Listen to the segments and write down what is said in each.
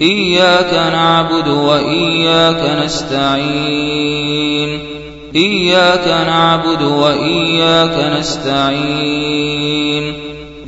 إياك نعبد وإياك نستعين. إياك نعبد وإياك نستعين.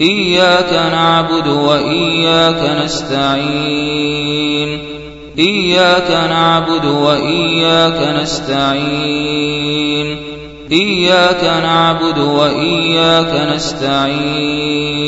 إياك نعبد وإياك نستعين. إياك نعبد وإياك نستعين. إياك نعبد وإياك نستعين.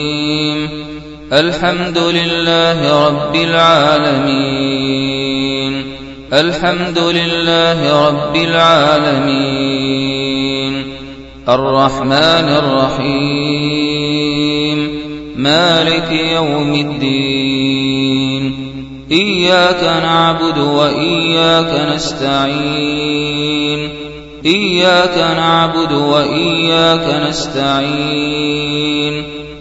الحمد لله رب العالمين. الحمد لله رب العالمين. الرحمن الرحيم. مالك يوم الدين. إياك نعبد وإياك نستعين. إياك نعبد وإياك نستعين.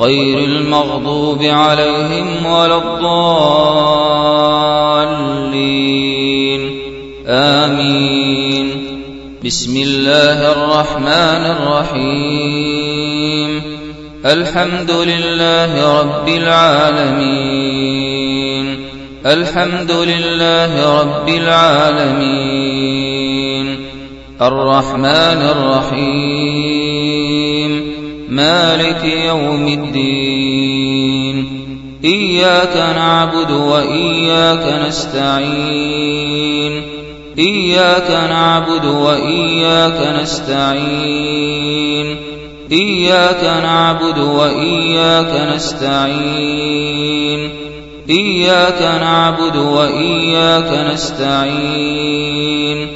غير المغضوب عليهم ولا الضالين. آمين. بسم الله الرحمن الرحيم. الحمد لله رب العالمين. الحمد لله رب العالمين. الرحمن الرحيم. مالك يوم الدين. إياك نعبد وإياك نستعين. إياك نعبد وإياك نستعين. إياك نعبد وإياك نستعين. إياك نعبد وإياك نستعين.